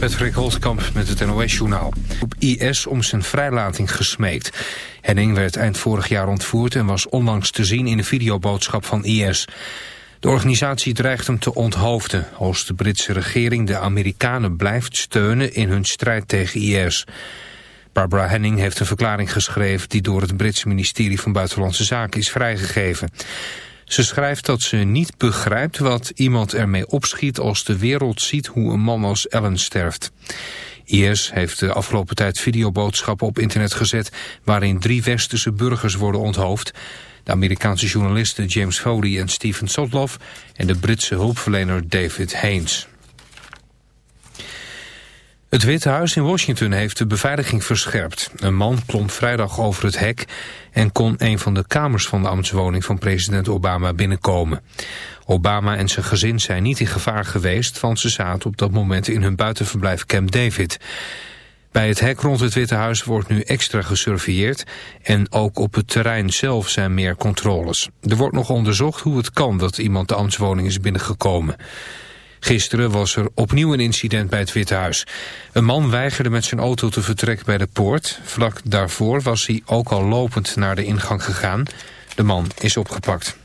Patrick Holtkamp met het NOS-journaal. Op IS om zijn vrijlating gesmeekt. Henning werd eind vorig jaar ontvoerd en was onlangs te zien in de videoboodschap van IS. De organisatie dreigt hem te onthoofden als de Britse regering de Amerikanen blijft steunen in hun strijd tegen IS. Barbara Henning heeft een verklaring geschreven die door het Britse ministerie van Buitenlandse Zaken is vrijgegeven. Ze schrijft dat ze niet begrijpt wat iemand ermee opschiet als de wereld ziet hoe een man als Ellen sterft. IS heeft de afgelopen tijd videoboodschappen op internet gezet waarin drie westerse burgers worden onthoofd. De Amerikaanse journalisten James Foley en Stephen Sotloff en de Britse hulpverlener David Haynes. Het Witte Huis in Washington heeft de beveiliging verscherpt. Een man klom vrijdag over het hek en kon een van de kamers van de ambtswoning van president Obama binnenkomen. Obama en zijn gezin zijn niet in gevaar geweest, want ze zaten op dat moment in hun buitenverblijf Camp David. Bij het hek rond het Witte Huis wordt nu extra gesurveilleerd en ook op het terrein zelf zijn meer controles. Er wordt nog onderzocht hoe het kan dat iemand de ambtswoning is binnengekomen. Gisteren was er opnieuw een incident bij het Witte Huis. Een man weigerde met zijn auto te vertrekken bij de poort. Vlak daarvoor was hij ook al lopend naar de ingang gegaan. De man is opgepakt.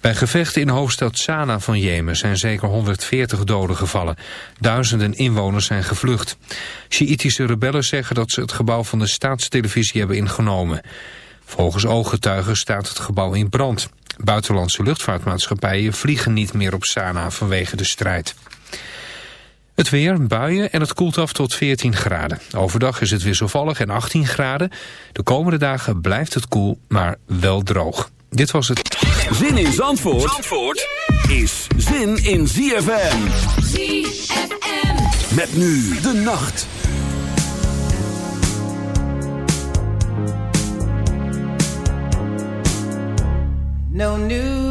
Bij gevechten in hoofdstad Sanaa van Jemen zijn zeker 140 doden gevallen. Duizenden inwoners zijn gevlucht. Sjiitische rebellen zeggen dat ze het gebouw van de staatstelevisie hebben ingenomen. Volgens ooggetuigen staat het gebouw in brand. Buitenlandse luchtvaartmaatschappijen vliegen niet meer op Sanaa vanwege de strijd. Het weer, buien en het koelt af tot 14 graden. Overdag is het wisselvallig en 18 graden. De komende dagen blijft het koel, maar wel droog. Dit was het. Zin in Zandvoort, Zandvoort is zin in ZFM. ZFM. Met nu de nacht. No New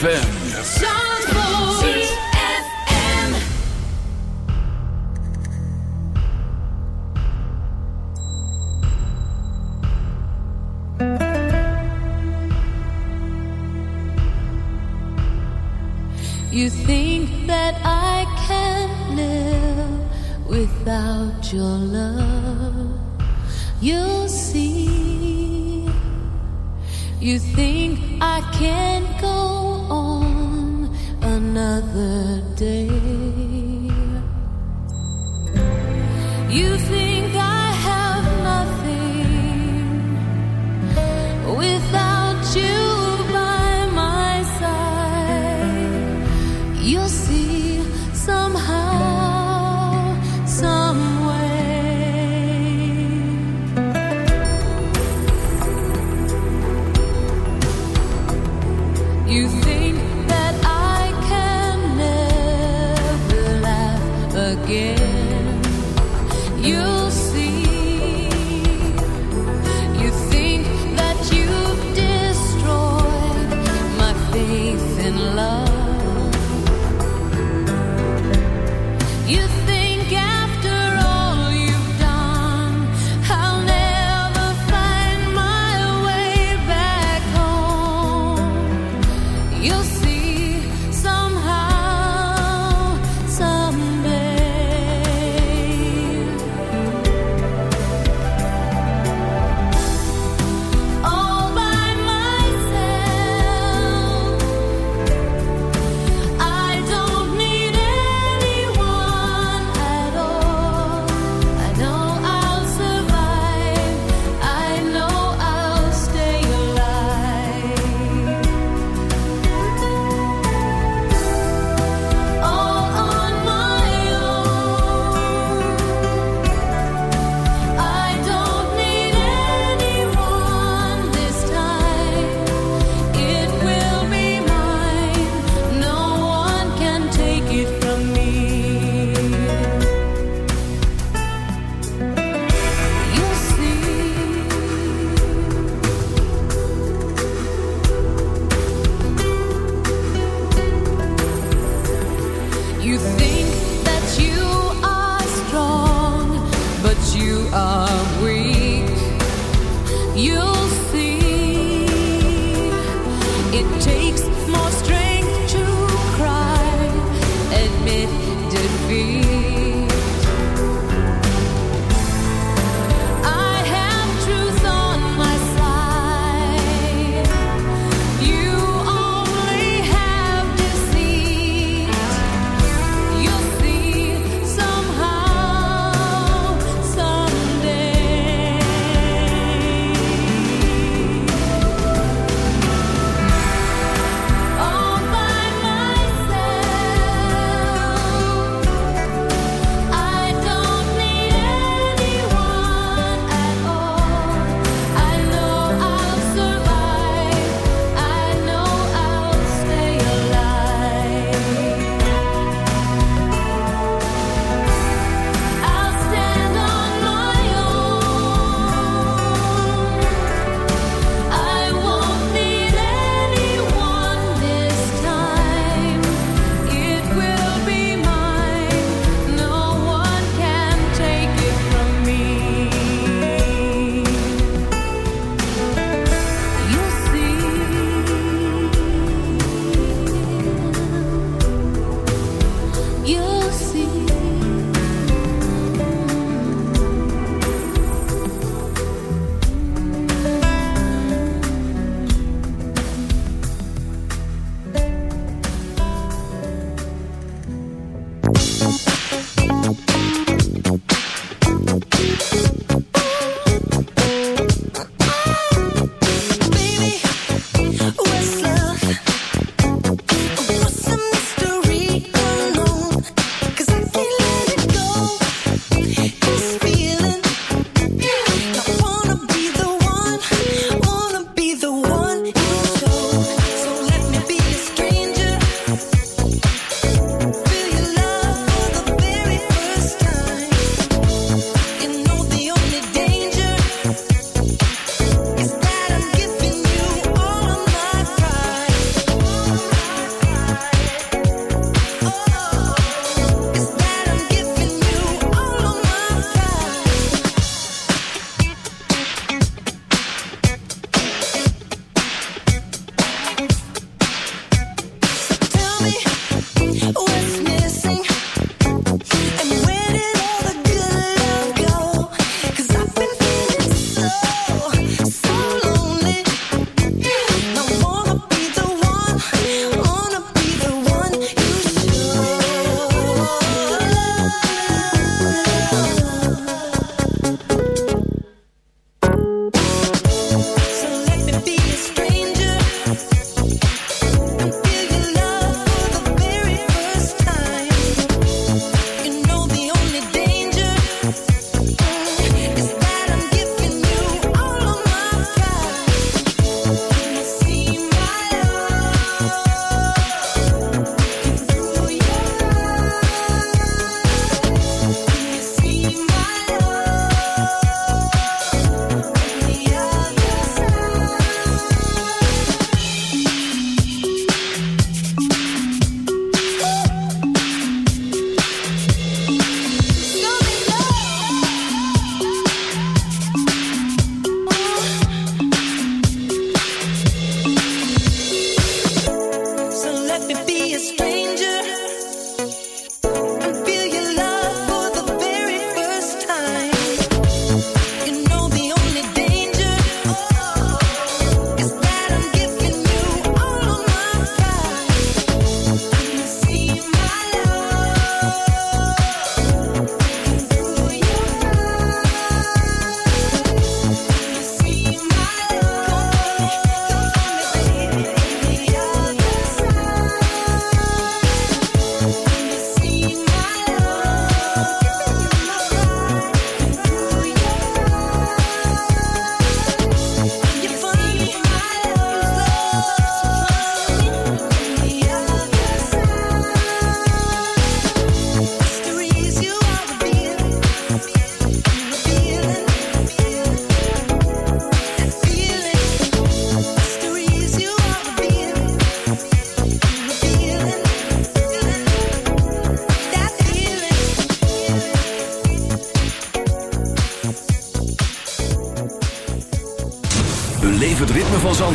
ZFM. You think that I can live without your love?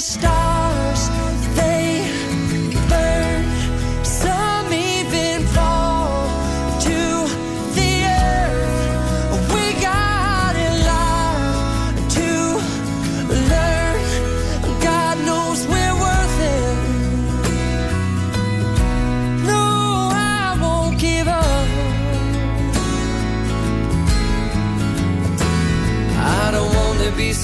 Stars,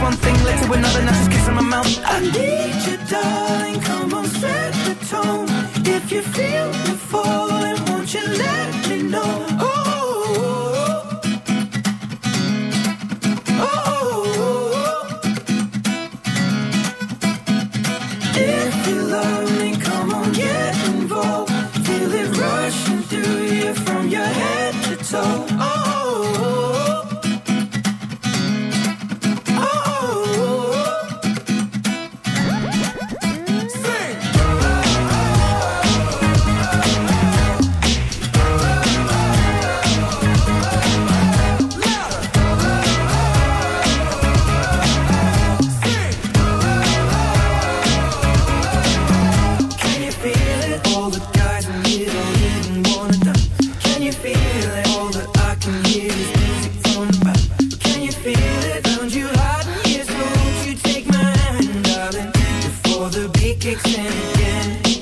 One thing led to another, now just kissing my mouth. I need you, darling. Come on, set the tone. If you feel me falling, won't you let me know? Oh, kicks in again?